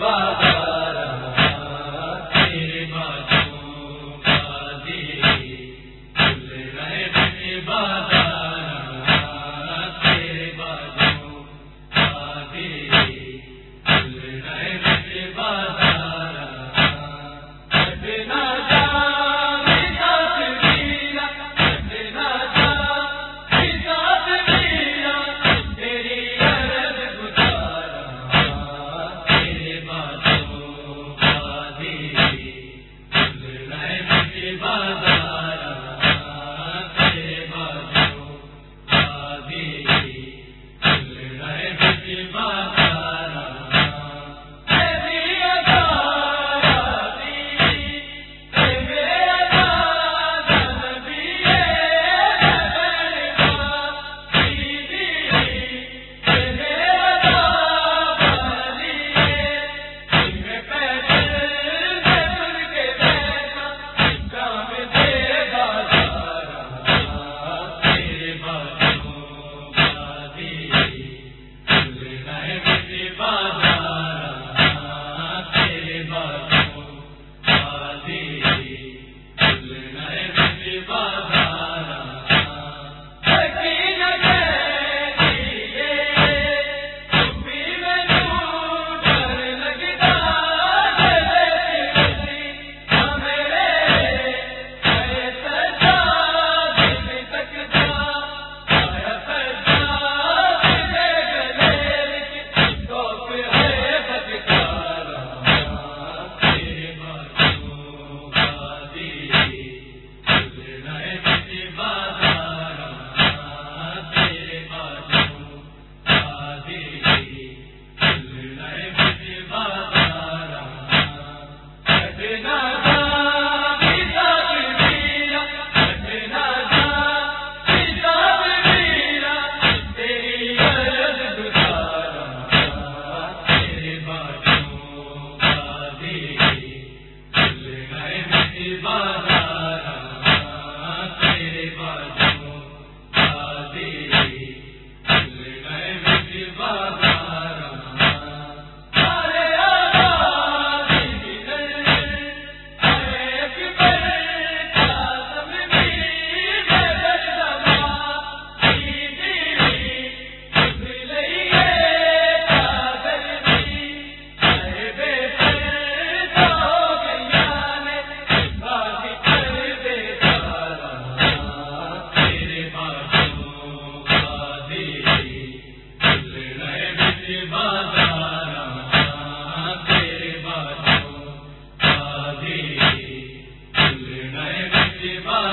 بار بات